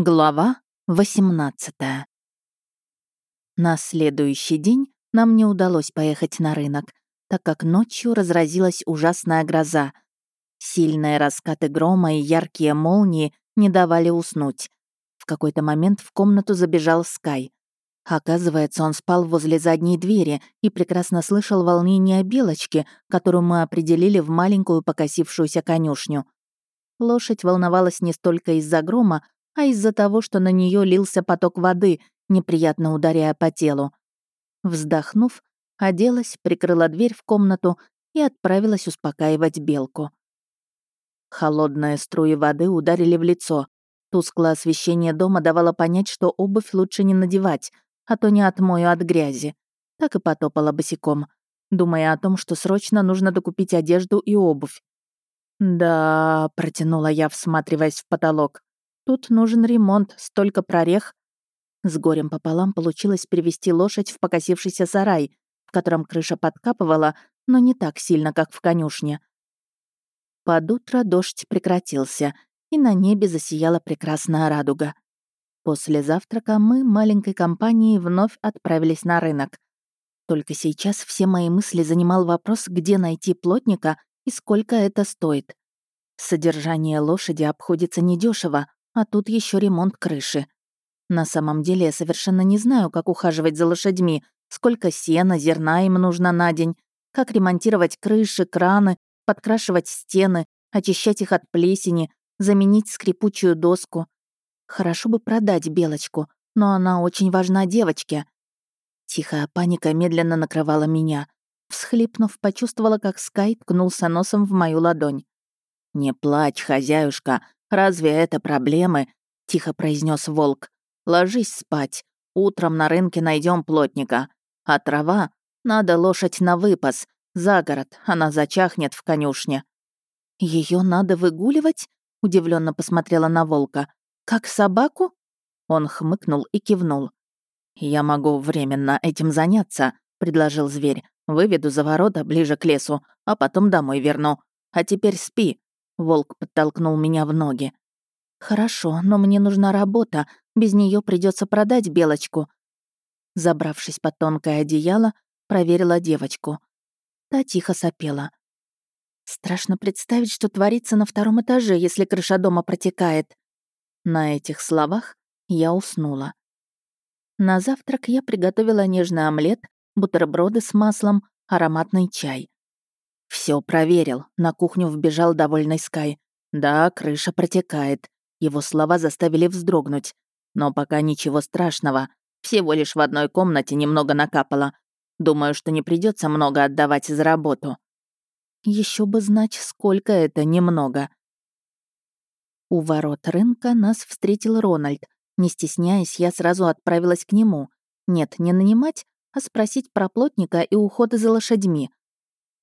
Глава 18 На следующий день нам не удалось поехать на рынок, так как ночью разразилась ужасная гроза. Сильные раскаты грома и яркие молнии не давали уснуть. В какой-то момент в комнату забежал Скай. Оказывается, он спал возле задней двери и прекрасно слышал волнение белочки, которую мы определили в маленькую покосившуюся конюшню. Лошадь волновалась не столько из-за грома, а из-за того, что на нее лился поток воды, неприятно ударяя по телу. Вздохнув, оделась, прикрыла дверь в комнату и отправилась успокаивать белку. Холодные струи воды ударили в лицо. Тусклое освещение дома давало понять, что обувь лучше не надевать, а то не отмою от грязи. Так и потопала босиком, думая о том, что срочно нужно докупить одежду и обувь. «Да», — протянула я, всматриваясь в потолок. Тут нужен ремонт, столько прорех. С горем пополам получилось перевести лошадь в покосившийся сарай, в котором крыша подкапывала, но не так сильно, как в конюшне. Под утро дождь прекратился, и на небе засияла прекрасная радуга. После завтрака мы маленькой компанией вновь отправились на рынок. Только сейчас все мои мысли занимал вопрос, где найти плотника и сколько это стоит. Содержание лошади обходится недешево, а тут еще ремонт крыши. На самом деле я совершенно не знаю, как ухаживать за лошадьми, сколько сена, зерна им нужно на день, как ремонтировать крыши, краны, подкрашивать стены, очищать их от плесени, заменить скрипучую доску. Хорошо бы продать белочку, но она очень важна девочке. Тихая паника медленно накрывала меня. Всхлипнув, почувствовала, как Скай ткнулся носом в мою ладонь. «Не плачь, хозяюшка, «Разве это проблемы?» — тихо произнес волк. «Ложись спать. Утром на рынке найдем плотника. А трава? Надо лошадь на выпас. За город. Она зачахнет в конюшне». Ее надо выгуливать?» — удивленно посмотрела на волка. «Как собаку?» Он хмыкнул и кивнул. «Я могу временно этим заняться», — предложил зверь. «Выведу за ворота ближе к лесу, а потом домой верну. А теперь спи. Волк подтолкнул меня в ноги. «Хорошо, но мне нужна работа. Без нее придется продать белочку». Забравшись под тонкое одеяло, проверила девочку. Та тихо сопела. Страшно представить, что творится на втором этаже, если крыша дома протекает. На этих словах я уснула. На завтрак я приготовила нежный омлет, бутерброды с маслом, ароматный чай. Все проверил. На кухню вбежал довольный Скай. Да, крыша протекает. Его слова заставили вздрогнуть. Но пока ничего страшного. Всего лишь в одной комнате немного накапало. Думаю, что не придется много отдавать за работу. Еще бы знать, сколько это немного. У ворот рынка нас встретил Рональд. Не стесняясь, я сразу отправилась к нему. Нет, не нанимать, а спросить про плотника и уход за лошадьми.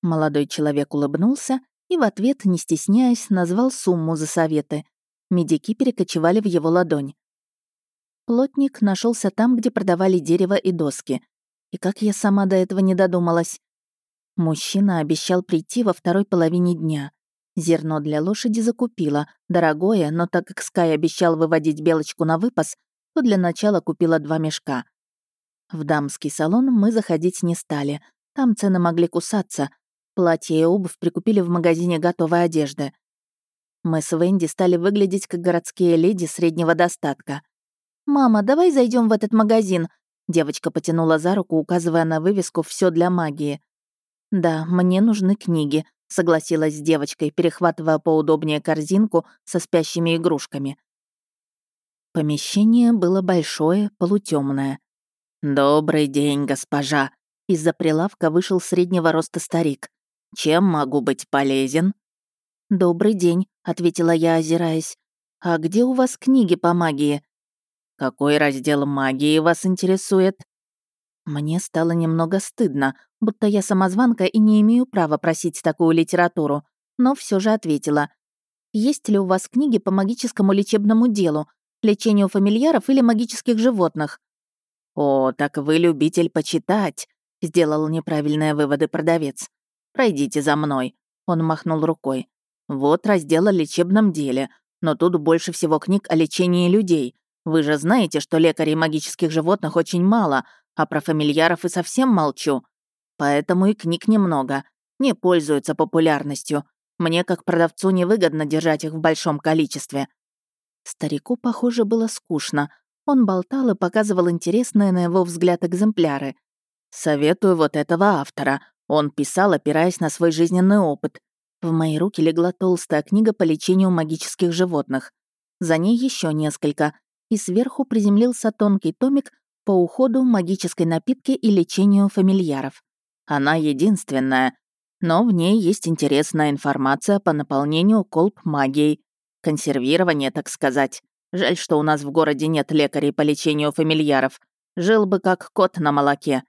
Молодой человек улыбнулся и в ответ, не стесняясь, назвал сумму за советы. Медики перекочевали в его ладонь. Плотник нашелся там, где продавали дерево и доски. И как я сама до этого не додумалась. Мужчина обещал прийти во второй половине дня. Зерно для лошади закупила, дорогое, но так как Скай обещал выводить белочку на выпас, то для начала купила два мешка. В дамский салон мы заходить не стали. Там цены могли кусаться, Платье и обувь прикупили в магазине готовой одежды. Мы с Венди стали выглядеть как городские леди среднего достатка. «Мама, давай зайдем в этот магазин», Девочка потянула за руку, указывая на вывеску «Все для магии». «Да, мне нужны книги», — согласилась с девочкой, перехватывая поудобнее корзинку со спящими игрушками. Помещение было большое, полутемное. «Добрый день, госпожа!» Из-за прилавка вышел среднего роста старик. Чем могу быть полезен?» «Добрый день», — ответила я, озираясь. «А где у вас книги по магии?» «Какой раздел магии вас интересует?» Мне стало немного стыдно, будто я самозванка и не имею права просить такую литературу, но все же ответила. «Есть ли у вас книги по магическому лечебному делу, лечению фамильяров или магических животных?» «О, так вы любитель почитать», — сделал неправильные выводы продавец. Пройдите за мной». Он махнул рукой. «Вот раздел о лечебном деле, но тут больше всего книг о лечении людей. Вы же знаете, что лекарей магических животных очень мало, а про фамильяров и совсем молчу. Поэтому и книг немного. Не пользуются популярностью. Мне, как продавцу, невыгодно держать их в большом количестве». Старику, похоже, было скучно. Он болтал и показывал интересные, на его взгляд, экземпляры. «Советую вот этого автора. Он писал, опираясь на свой жизненный опыт. В мои руки легла толстая книга по лечению магических животных. За ней еще несколько, и сверху приземлился тонкий томик по уходу, магической напитки и лечению фамильяров. Она единственная, но в ней есть интересная информация по наполнению колб магией. Консервирование, так сказать. Жаль, что у нас в городе нет лекарей по лечению фамильяров. Жил бы как кот на молоке.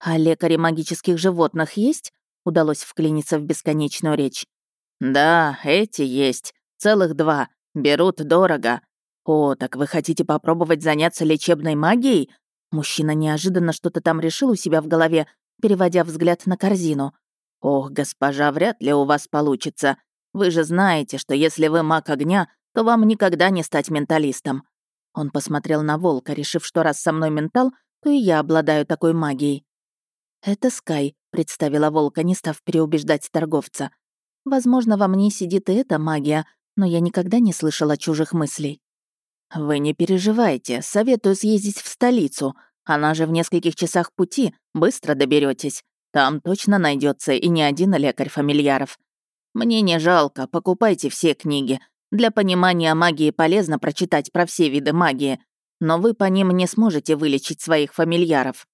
А лекари магических животных есть? Удалось вклиниться в бесконечную речь. Да, эти есть. Целых два. Берут дорого. О, так вы хотите попробовать заняться лечебной магией? Мужчина неожиданно что-то там решил у себя в голове, переводя взгляд на корзину. «Ох, госпожа, вряд ли у вас получится. Вы же знаете, что если вы маг огня, то вам никогда не стать менталистом». Он посмотрел на волка, решив, что раз со мной ментал, то и я обладаю такой магией. «Это Скай», — представила волка, не став переубеждать торговца. «Возможно, во мне сидит и эта магия, но я никогда не слышала чужих мыслей». «Вы не переживайте, советую съездить в столицу. Она же в нескольких часах пути, быстро доберетесь. Там точно найдется и не один лекарь фамильяров. Мне не жалко, покупайте все книги. Для понимания магии полезно прочитать про все виды магии, но вы по ним не сможете вылечить своих фамильяров.